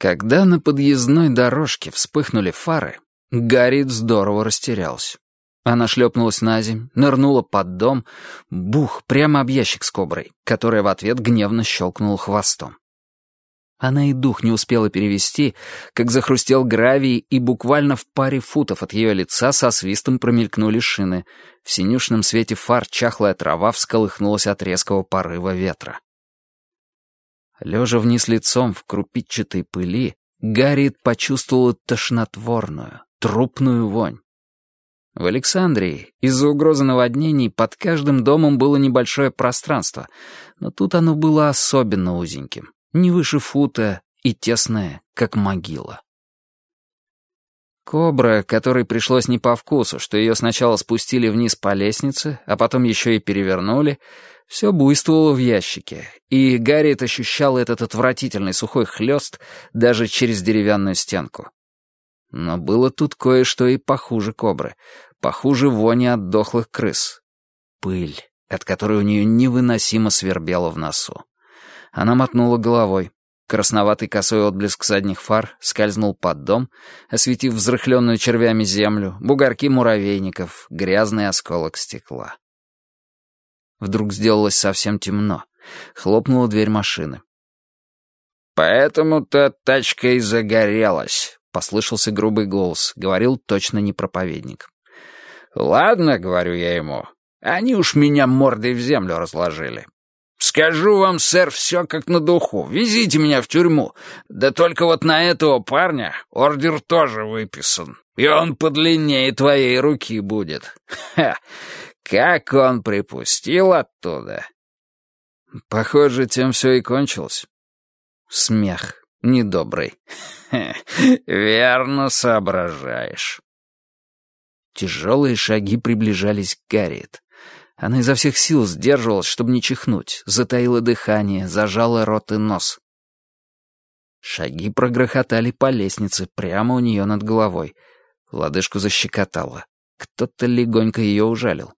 Когда на подъездной дорожке вспыхнули фары, Гарриет здорово растерялась. Она шлепнулась на земь, нырнула под дом, бух, прямо об ящик с коброй, которая в ответ гневно щелкнула хвостом. Она и дух не успела перевести, как захрустел гравий, и буквально в паре футов от ее лица со свистом промелькнули шины. В синюшном свете фар чахлая трава всколыхнулась от резкого порыва ветра. Лежа вниз лицом в крупичатой пыли, Гарриет почувствовала тошнотворную, трупную вонь. В Александрии из-за угрозы наводнений под каждым домом было небольшое пространство, но тут оно было особенно узеньким, не выше фута и тесное, как могила. Кобра, которой пришлось не по вкусу, что ее сначала спустили вниз по лестнице, а потом еще и перевернули, все буйствовало в ящике, и Гарриет ощущал этот отвратительный сухой хлест даже через деревянную стенку. Но было тут кое-что и похуже кобры, похуже вони от дохлых крыс. Пыль, от которой у нее невыносимо свербело в носу. Она мотнула головой. Красноватый косой отблеск задних фар скользнул под дом, осветив взрыхленную червями землю, бугорки муравейников, грязный осколок стекла. Вдруг сделалось совсем темно. Хлопнула дверь машины. «Поэтому-то тачка и загорелась», — послышался грубый голос. Говорил точно не проповедник. «Ладно», — говорю я ему, — «они уж меня мордой в землю разложили. Скажу вам, сэр, все как на духу. Везите меня в тюрьму. Да только вот на этого парня ордер тоже выписан. И он подлиннее твоей руки будет. Ха! Как он припустил оттуда? Похоже, тем все и кончилось. Смех недобрый. Верно соображаешь. Тяжелые шаги приближались к Гарриет. Она изо всех сил сдерживалась, чтобы не чихнуть, затаила дыхание, зажала рот и нос. Шаги прогрохотали по лестнице прямо у нее над головой. Лодыжку защекотало. Кто-то легонько ее ужалил.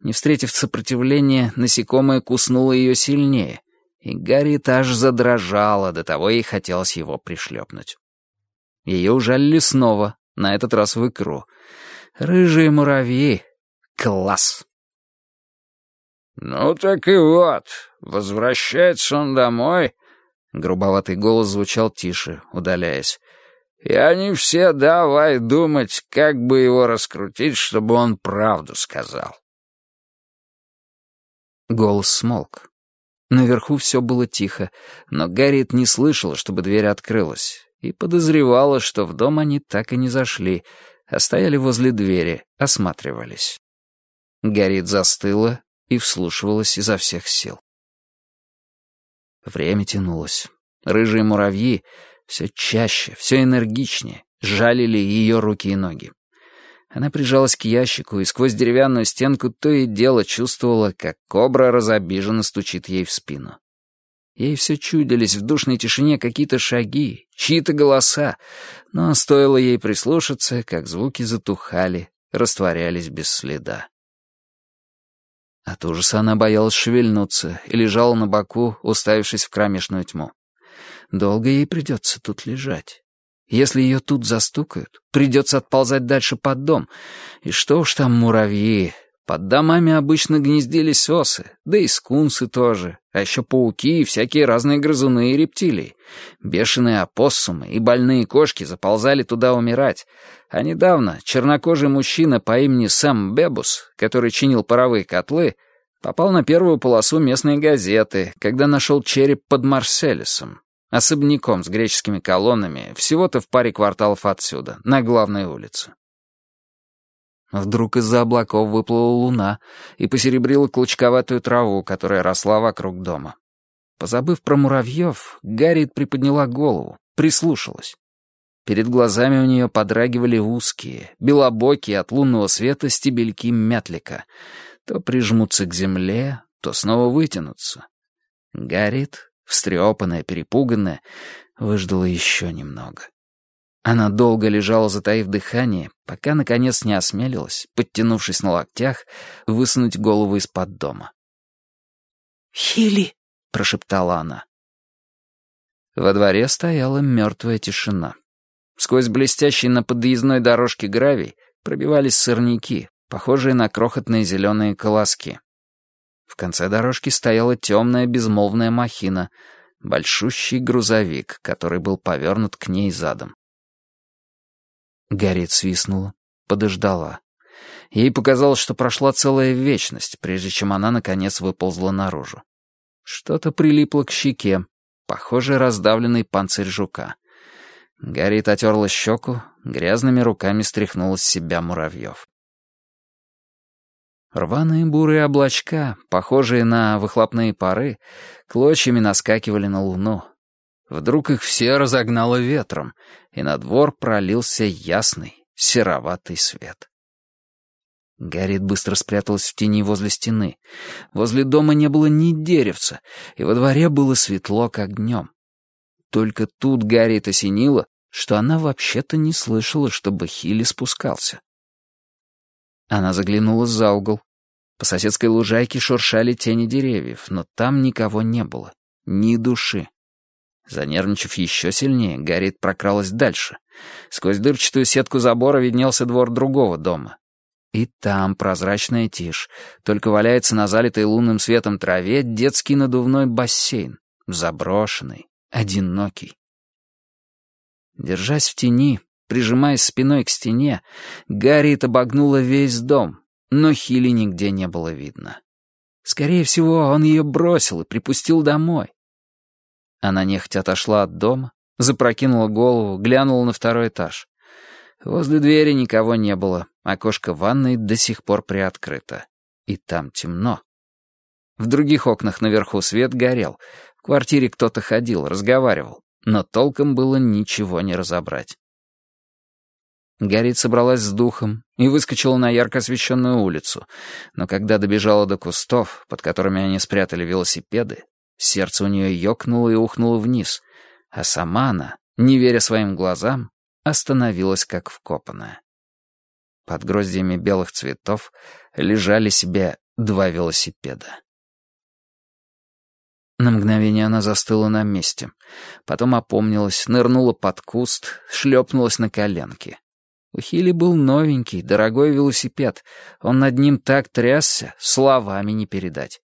Не встретив сопротивления, насекомое куснуло ее сильнее, и Гарри аж задрожала, до того ей хотелось его пришлепнуть. Ее ужалили снова, на этот раз в икру. Рыжие муравьи. Класс! «Ну так и вот, возвращается он домой», — грубоватый голос звучал тише, удаляясь. «И они все давай думать, как бы его раскрутить, чтобы он правду сказал». Голос смолк. Наверху все было тихо, но Гарриет не слышала, чтобы дверь открылась, и подозревала, что в дом они так и не зашли, а стояли возле двери, осматривались. Гарриет застыла и вслушивалась изо всех сил. Время тянулось. Рыжие муравьи все чаще, все энергичнее жалили ее руки и ноги. Она прижалась к ящику и сквозь деревянную стенку то и дело чувствовала, как кобра разобиженно стучит ей в спину. Ей все чудились в душной тишине какие-то шаги, чьи-то голоса, но стоило ей прислушаться, как звуки затухали, растворялись без следа. От ужаса она боялась шевельнуться и лежала на боку, уставившись в кромешную тьму. Долго ей придется тут лежать. Если ее тут застукают, придется отползать дальше под дом. И что уж там муравьи. Под домами обычно гнездились осы, да и скунсы тоже, а еще пауки и всякие разные грызуны и рептилии. Бешеные опоссумы и больные кошки заползали туда умирать. А недавно чернокожий мужчина по имени Сэм Бебус, который чинил паровые котлы, попал на первую полосу местной газеты, когда нашел череп под Марселесом, Особняком с греческими колоннами, всего-то в паре кварталов отсюда, на главной улице. Вдруг из-за облаков выплыла луна и посеребрила клочковатую траву, которая росла вокруг дома. Позабыв про муравьев, Гарриет приподняла голову, прислушалась. Перед глазами у нее подрагивали узкие, белобокие от лунного света стебельки мятлика. То прижмутся к земле, то снова вытянутся. Гарриет встрепанная, перепуганная, выждала еще немного. Она долго лежала, затаив дыхание, пока, наконец, не осмелилась, подтянувшись на локтях, высунуть голову из-под дома. «Хили!» — прошептала она. Во дворе стояла мертвая тишина. Сквозь блестящий на подъездной дорожке гравий пробивались сорняки, похожие на крохотные зеленые колоски. В конце дорожки стояла темная безмолвная махина, большущий грузовик, который был повернут к ней задом. Гарриет свистнула, подождала. Ей показалось, что прошла целая вечность, прежде чем она, наконец, выползла наружу. Что-то прилипло к щеке, похоже, раздавленный панцирь жука. Гарриет отерла щеку, грязными руками стряхнула с себя муравьев. Рваные бурые облачка, похожие на выхлопные пары, клочьями наскакивали на луну. Вдруг их все разогнало ветром, и на двор пролился ясный, сероватый свет. Гарриет быстро спряталась в тени возле стены. Возле дома не было ни деревца, и во дворе было светло, как днем. Только тут Гарриет осенила, что она вообще-то не слышала, чтобы Хилли спускался. Она заглянула за угол. По соседской лужайке шуршали тени деревьев, но там никого не было. Ни души. Занервничав еще сильнее, Гарриет прокралась дальше. Сквозь дырчатую сетку забора виднелся двор другого дома. И там прозрачная тишь. Только валяется на залитой лунным светом траве детский надувной бассейн. Заброшенный, одинокий. Держась в тени, Прижимаясь спиной к стене, Гарриет обогнула весь дом, но Хилли нигде не было видно. Скорее всего, он ее бросил и припустил домой. Она нехотя отошла от дома, запрокинула голову, глянула на второй этаж. Возле двери никого не было, окошко ванной до сих пор приоткрыто. И там темно. В других окнах наверху свет горел. В квартире кто-то ходил, разговаривал, но толком было ничего не разобрать. Гарри собралась с духом и выскочила на ярко освещенную улицу, но когда добежала до кустов, под которыми они спрятали велосипеды, сердце у нее ёкнуло и ухнуло вниз, а сама она, не веря своим глазам, остановилась как вкопанная. Под гроздьями белых цветов лежали себе два велосипеда. На мгновение она застыла на месте, потом опомнилась, нырнула под куст, шлепнулась на коленки. У Хили был новенький, дорогой велосипед. Он над ним так трясся, словами не передать.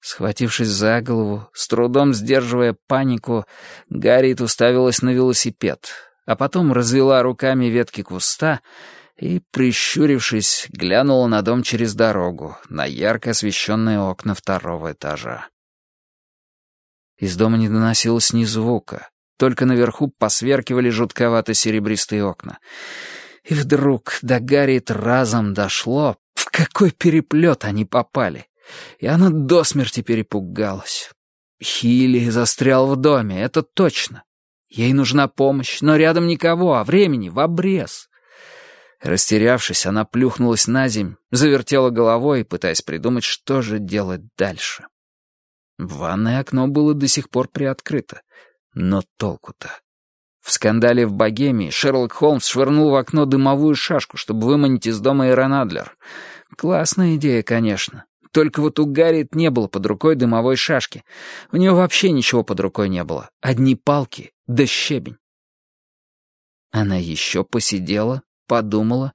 Схватившись за голову, с трудом сдерживая панику, Гарриет уставилась на велосипед, а потом развела руками ветки куста и, прищурившись, глянула на дом через дорогу, на ярко освещенные окна второго этажа. Из дома не доносилось ни звука, только наверху посверкивали жутковато-серебристые окна. И вдруг до Гарриет разом дошло, в какой переплет они попали. И она до смерти перепугалась. Хилли застрял в доме, это точно. Ей нужна помощь, но рядом никого, а времени в обрез. Растерявшись, она плюхнулась на земь, завертела головой, пытаясь придумать, что же делать дальше. Ванное окно было до сих пор приоткрыто. Но толку-то? В скандале в Богемии Шерлок Холмс швырнул в окно дымовую шашку, чтобы выманить из дома Ирон Адлер. Классная идея, конечно. Только вот у Гарриет не было под рукой дымовой шашки. У нее вообще ничего под рукой не было. Одни палки да щебень. Она еще посидела, подумала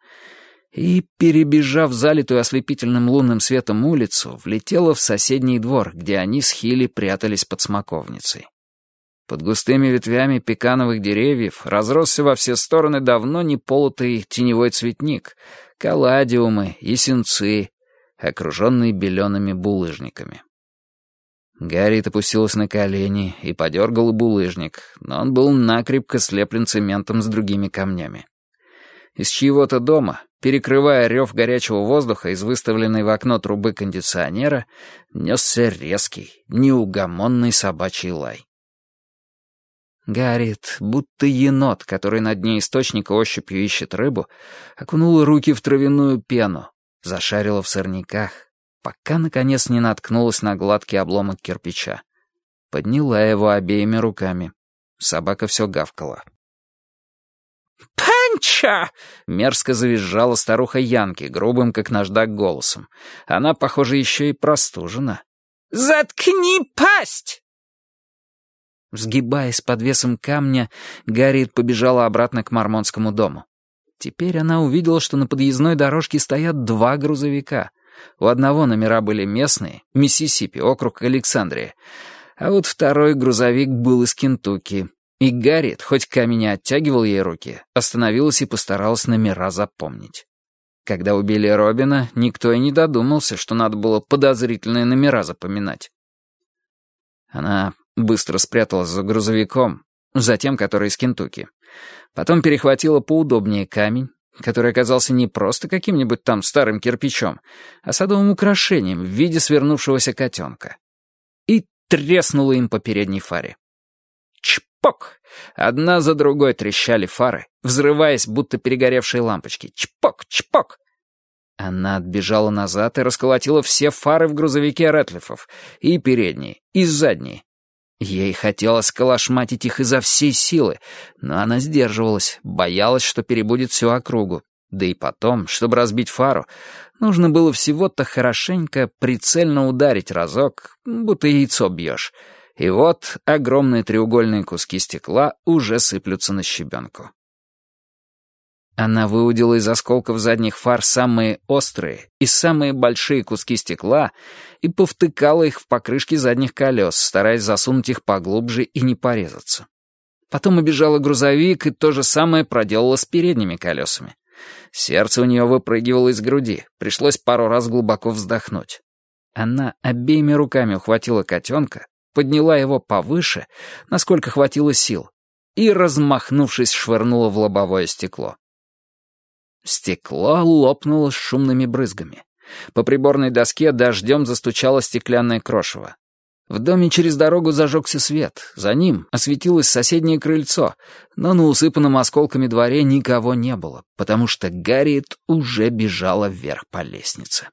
и, перебежав залитую ослепительным лунным светом улицу, влетела в соседний двор, где они с Хилли прятались под смоковницей. Под густыми ветвями пекановых деревьев разросся во все стороны давно не полутый теневой цветник, калладиумы и сенцы, окруженные белеными булыжниками. Гарриет опустилась на колени и подергала булыжник, но он был накрепко слеплен цементом с другими камнями. Из чьего-то дома, перекрывая рев горячего воздуха из выставленной в окно трубы кондиционера, несся резкий, неугомонный собачий лай. Гарриет, будто енот, который на дне источника ощупью ищет рыбу, окунула руки в травяную пену, зашарила в сорняках, пока, наконец, не наткнулась на гладкий обломок кирпича. Подняла его обеими руками. Собака все гавкала. «Панча!» — мерзко завизжала старуха Янки, грубым, как наждак, голосом. Она, похоже, еще и простужена. «Заткни пасть!» Сгибаясь под весом камня, Гарриет побежала обратно к Мормонскому дому. Теперь она увидела, что на подъездной дорожке стоят два грузовика. У одного номера были местные, Миссисипи, округ Александрия, а вот второй грузовик был из Кентукки. И Гарриет, хоть камень не оттягивал ей руки, остановилась и постаралась номера запомнить. Когда убили Робина, никто и не додумался, что надо было подозрительные номера запоминать. Она быстро спряталась за грузовиком, за тем, который из Кентукки. Потом перехватила поудобнее камень, который оказался не просто каким-нибудь там старым кирпичом, а садовым украшением в виде свернувшегося котенка. И треснула им по передней фаре. Чпок! Одна за другой трещали фары, взрываясь, будто перегоревшие лампочки. Чпок! Чпок! Она отбежала назад и расколотила все фары в грузовике Рэтлифов, и передние, и задние, Ей хотелось калашматить их изо всей силы, но она сдерживалась, боялась, что перебудет всю округу. Да и потом, чтобы разбить фару, нужно было всего-то хорошенько прицельно ударить разок, будто яйцо бьешь. И вот огромные треугольные куски стекла уже сыплются на щебенку. Она выудила из осколков задних фар самые острые и самые большие куски стекла и повтыкала их в покрышки задних колес, стараясь засунуть их поглубже и не порезаться. Потом обежала грузовик и то же самое проделала с передними колесами. Сердце у нее выпрыгивало из груди, пришлось пару раз глубоко вздохнуть. Она обеими руками ухватила котенка, подняла его повыше, насколько хватило сил, и, размахнувшись, швырнула в лобовое стекло. Стекло лопнуло с шумными брызгами. По приборной доске дождем застучало стеклянное крошево. В доме через дорогу зажегся свет. За ним осветилось соседнее крыльцо, но на усыпанном осколками дворе никого не было, потому что Гарриет уже бежала вверх по лестнице.